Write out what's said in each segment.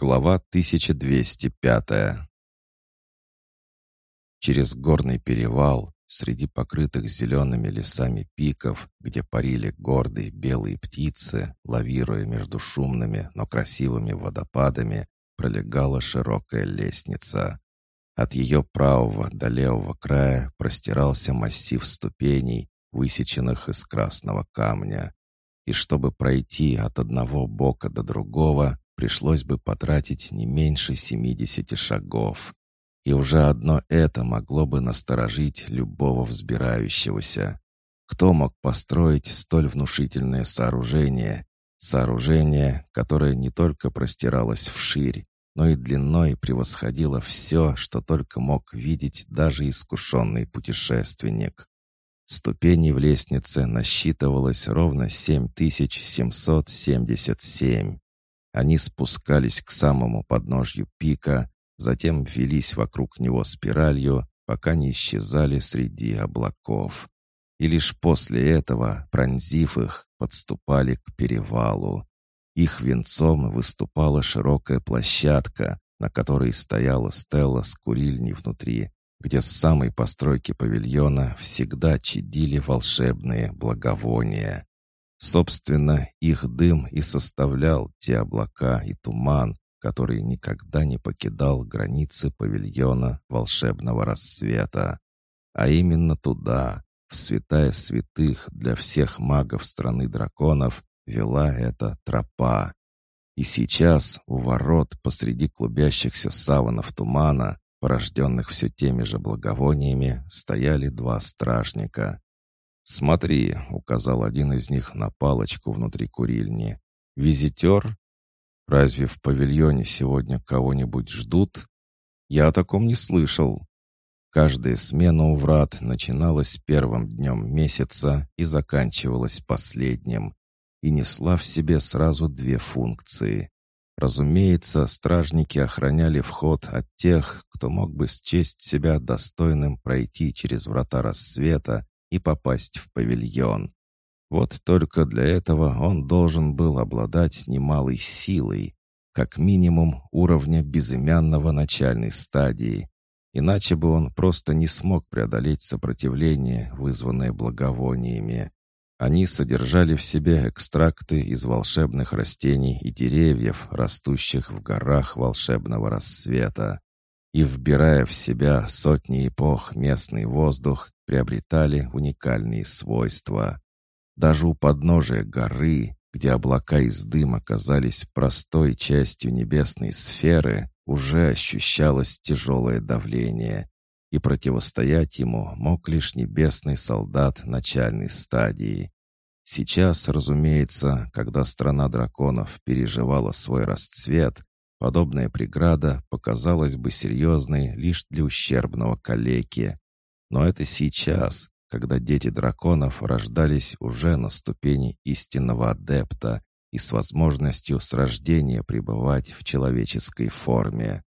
Глава 1205 Через горный перевал, среди покрытых зелеными лесами пиков, где парили гордые белые птицы, лавируя между шумными, но красивыми водопадами, пролегала широкая лестница. От ее правого до левого края простирался массив ступеней, высеченных из красного камня. И чтобы пройти от одного бока до другого, пришлось бы потратить не меньше 70 шагов. И уже одно это могло бы насторожить любого взбирающегося. Кто мог построить столь внушительное сооружение? Сооружение, которое не только простиралось вширь, но и длиной превосходило все, что только мог видеть даже искушенный путешественник. Ступеней в лестнице насчитывалось ровно 7777. Они спускались к самому подножью пика, затем велись вокруг него спиралью, пока не исчезали среди облаков. И лишь после этого, пронзив их, подступали к перевалу. Их венцом выступала широкая площадка, на которой стояла стела с курильней внутри, где с самой постройки павильона всегда чадили волшебные благовония. Собственно, их дым и составлял те облака и туман, который никогда не покидал границы павильона волшебного рассвета. А именно туда, в святая святых для всех магов страны драконов, вела эта тропа. И сейчас у ворот посреди клубящихся саванов тумана, порожденных все теми же благовониями, стояли два стражника. «Смотри», — указал один из них на палочку внутри курильни. «Визитер? Разве в павильоне сегодня кого-нибудь ждут? Я о таком не слышал». Каждая смена у врат начиналась первым днем месяца и заканчивалась последним, и несла в себе сразу две функции. Разумеется, стражники охраняли вход от тех, кто мог бы счесть себя достойным пройти через врата рассвета и попасть в павильон. Вот только для этого он должен был обладать немалой силой, как минимум уровня безымянного начальной стадии. Иначе бы он просто не смог преодолеть сопротивление, вызванное благовониями. Они содержали в себе экстракты из волшебных растений и деревьев, растущих в горах волшебного рассвета. И, вбирая в себя сотни эпох местный воздух, приобретали уникальные свойства. Даже у подножия горы, где облака из дыма казались простой частью небесной сферы, уже ощущалось тяжелое давление, и противостоять ему мог лишь небесный солдат начальной стадии. Сейчас, разумеется, когда страна драконов переживала свой расцвет, подобная преграда показалась бы серьезной лишь для ущербного калеки, но это сейчас, когда дети драконов рождались уже на ступени истинного адепта и с возможностью с рождения пребывать в человеческой форме.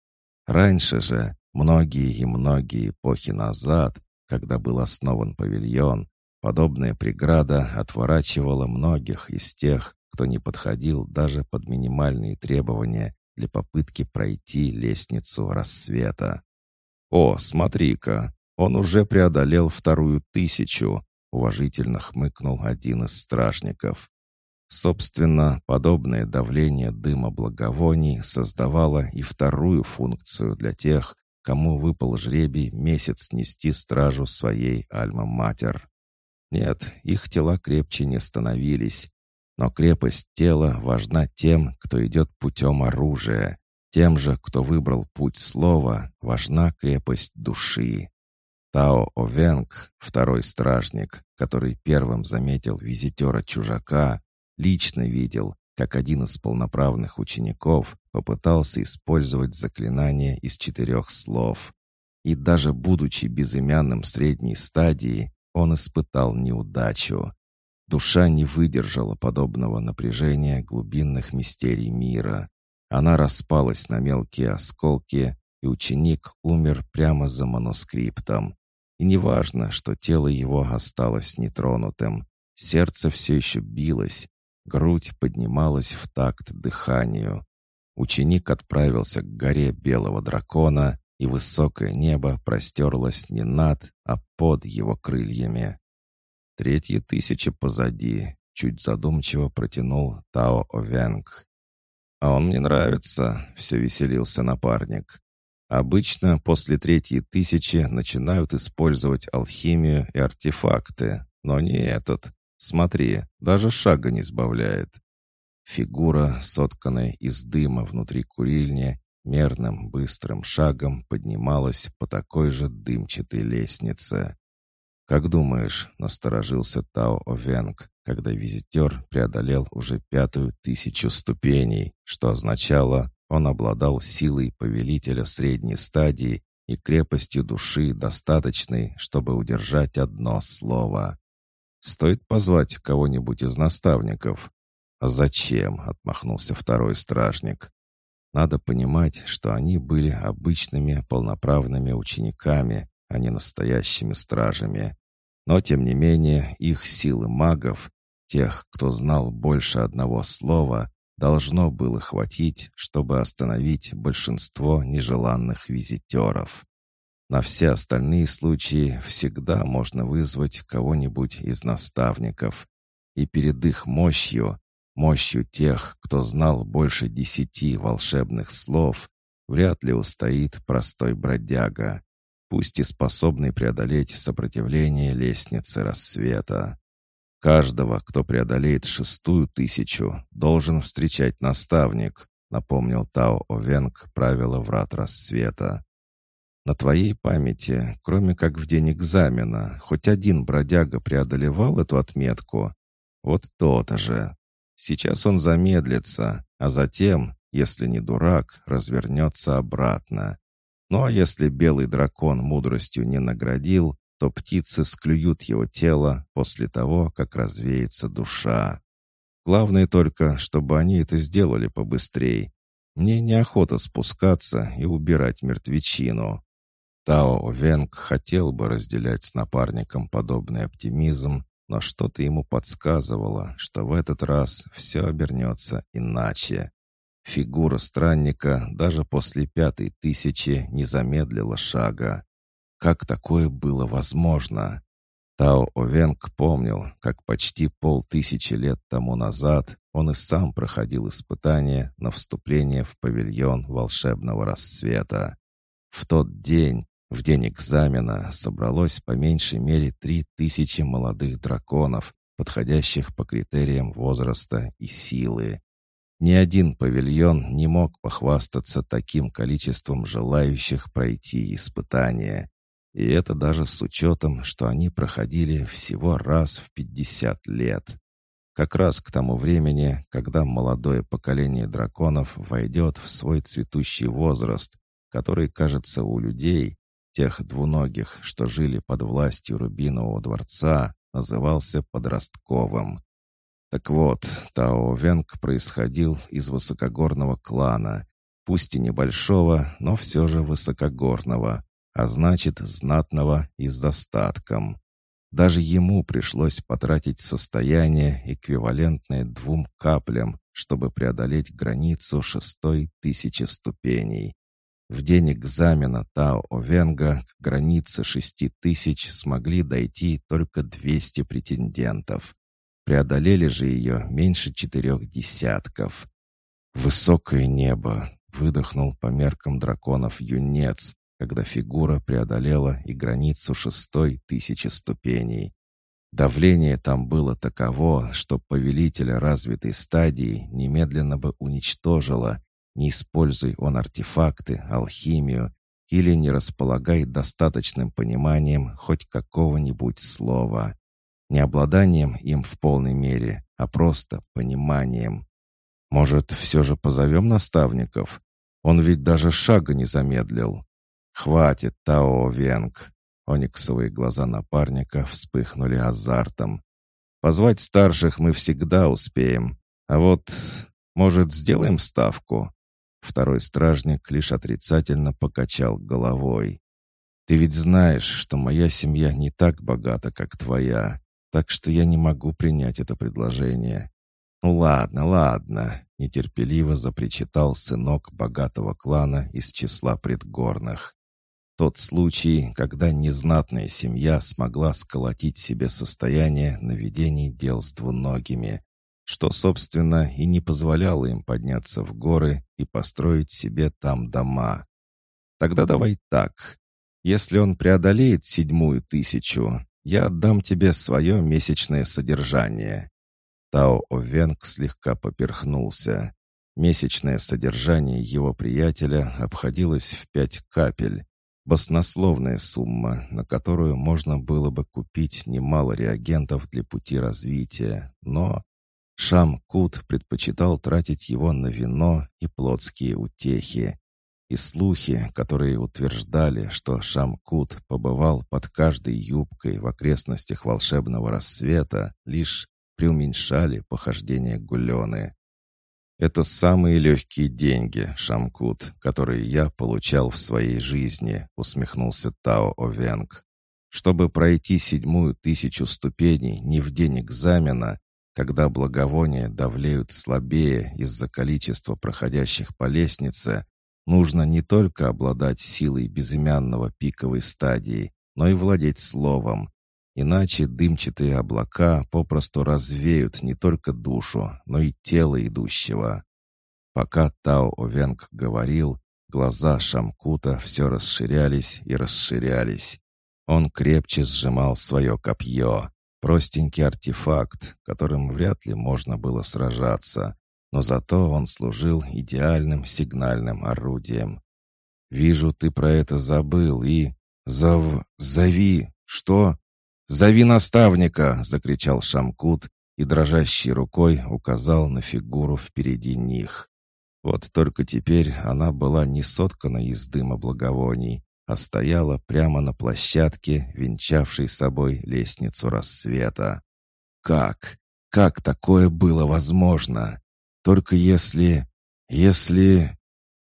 Раньше же, многие и многие эпохи назад, когда был основан павильон, подобная преграда отворачивала многих из тех, кто не подходил даже под минимальные требования для попытки пройти лестницу рассвета. «О, смотри-ка, он уже преодолел вторую тысячу, уважительно хмыкнул один из стражников. Собственно, подобное давление дыма благовоний создавало и вторую функцию для тех, кому выпал жребий месяц нести стражу своей альма-матер. Нет, их тела крепче не становились, но крепость тела важна тем, кто идет путем оружия. Тем же, кто выбрал путь слова, важна крепость души. Тао Овенг, второй стражник, который первым заметил визитера-чужака, лично видел, как один из полноправных учеников попытался использовать заклинание из четырех слов. И даже будучи безымянным средней стадии, он испытал неудачу. Душа не выдержала подобного напряжения глубинных мистерий мира. Она распалась на мелкие осколки, и ученик умер прямо за манускриптом. И неважно, что тело его осталось нетронутым. Сердце все еще билось, грудь поднималась в такт дыханию. Ученик отправился к горе Белого Дракона, и высокое небо простерлось не над, а под его крыльями. Третья тысяча позади, чуть задумчиво протянул Тао Овенг. «А он мне нравится», — все веселился напарник. «Обычно после третьей тысячи начинают использовать алхимию и артефакты, но не этот. Смотри, даже шага не сбавляет». Фигура, сотканная из дыма внутри курильни, мерным быстрым шагом поднималась по такой же дымчатой лестнице. «Как думаешь?» — насторожился Тао Овенг, когда визитер преодолел уже пятую тысячу ступеней, что означало, он обладал силой повелителя средней стадии и крепостью души достаточной, чтобы удержать одно слово. «Стоит позвать кого-нибудь из наставников?» «Зачем?» — отмахнулся второй стражник. «Надо понимать, что они были обычными полноправными учениками, а не настоящими стражами. Но, тем не менее, их силы магов, тех, кто знал больше одного слова, должно было хватить, чтобы остановить большинство нежеланных визитеров. На все остальные случаи всегда можно вызвать кого-нибудь из наставников. И перед их мощью, мощью тех, кто знал больше десяти волшебных слов, вряд ли устоит простой бродяга пусть и способный преодолеть сопротивление лестницы рассвета. Каждого, кто преодолеет шестую тысячу, должен встречать наставник, напомнил Тао Овенг правила врат рассвета. На твоей памяти, кроме как в день экзамена, хоть один бродяга преодолевал эту отметку? Вот то-то же. Сейчас он замедлится, а затем, если не дурак, развернется обратно. Ну а если белый дракон мудростью не наградил, то птицы склюют его тело после того, как развеется душа. Главное только, чтобы они это сделали побыстрее. Мне неохота спускаться и убирать мертвечину. Тао Венг хотел бы разделять с напарником подобный оптимизм, но что-то ему подсказывало, что в этот раз все обернется иначе. Фигура странника даже после пятой тысячи не замедлила шага. Как такое было возможно? Тао Овенг помнил, как почти полтысячи лет тому назад он и сам проходил испытание на вступление в павильон волшебного рассвета. В тот день, в день экзамена, собралось по меньшей мере три тысячи молодых драконов, подходящих по критериям возраста и силы. Ни один павильон не мог похвастаться таким количеством желающих пройти испытания. И это даже с учетом, что они проходили всего раз в 50 лет. Как раз к тому времени, когда молодое поколение драконов войдет в свой цветущий возраст, который, кажется, у людей, тех двуногих, что жили под властью Рубинового дворца, назывался подростковым. Так вот, Тао Венг происходил из высокогорного клана, пусть и небольшого, но все же высокогорного, а значит, знатного и с достатком. Даже ему пришлось потратить состояние, эквивалентное двум каплям, чтобы преодолеть границу шестой тысячи ступеней. В день экзамена Тао Овенга к границе шести тысяч смогли дойти только 200 претендентов. Преодолели же ее меньше четырех десятков. «Высокое небо!» — выдохнул по меркам драконов юнец, когда фигура преодолела и границу шестой тысячи ступеней. Давление там было таково, что повелителя развитой стадии немедленно бы уничтожило, не используй он артефакты, алхимию или не располагай достаточным пониманием хоть какого-нибудь слова. Не обладанием им в полной мере, а просто пониманием. Может, все же позовем наставников? Он ведь даже шага не замедлил. Хватит, Тао Венг. Ониксовые глаза напарника вспыхнули азартом. Позвать старших мы всегда успеем. А вот, может, сделаем ставку? Второй стражник лишь отрицательно покачал головой. «Ты ведь знаешь, что моя семья не так богата, как твоя так что я не могу принять это предложение. Ну ладно, ладно, — нетерпеливо запричитал сынок богатого клана из числа предгорных. Тот случай, когда незнатная семья смогла сколотить себе состояние на ведении дел с двуногими, что, собственно, и не позволяло им подняться в горы и построить себе там дома. Тогда давай так. Если он преодолеет седьмую тысячу, я отдам тебе свое месячное содержание». Тао Овенг слегка поперхнулся. Месячное содержание его приятеля обходилось в пять капель. Баснословная сумма, на которую можно было бы купить немало реагентов для пути развития, но Шам Кут предпочитал тратить его на вино и плотские утехи. И слухи, которые утверждали, что Шам Кут побывал под каждой юбкой в окрестностях волшебного рассвета, лишь преуменьшали похождения Гулены. «Это самые легкие деньги, Шамкут, которые я получал в своей жизни», усмехнулся Тао Овенг. «Чтобы пройти седьмую тысячу ступеней не в день экзамена, когда благовония давлеют слабее из-за количества проходящих по лестнице, нужно не только обладать силой безымянного пиковой стадии, но и владеть словом. Иначе дымчатые облака попросту развеют не только душу, но и тело идущего. Пока Тао Овенг говорил, глаза Шамкута все расширялись и расширялись. Он крепче сжимал свое копье. Простенький артефакт, которым вряд ли можно было сражаться, но зато он служил идеальным сигнальным орудием. «Вижу, ты про это забыл и...» «Зов... Зови! Что?» «Зови наставника!» — закричал Шамкут и дрожащей рукой указал на фигуру впереди них. Вот только теперь она была не соткана из дыма благовоний, а стояла прямо на площадке, венчавшей собой лестницу рассвета. Как? Как такое было возможно? Только если... Если...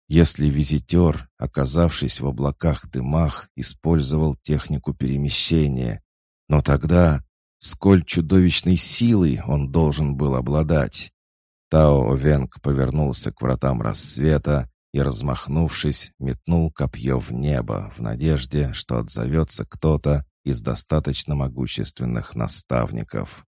Если визитер, оказавшись в облаках дымах, использовал технику перемещения. Но тогда сколь чудовищной силой он должен был обладать? Тао Венг повернулся к вратам рассвета, и, размахнувшись, метнул копье в небо в надежде, что отзовется кто-то из достаточно могущественных наставников.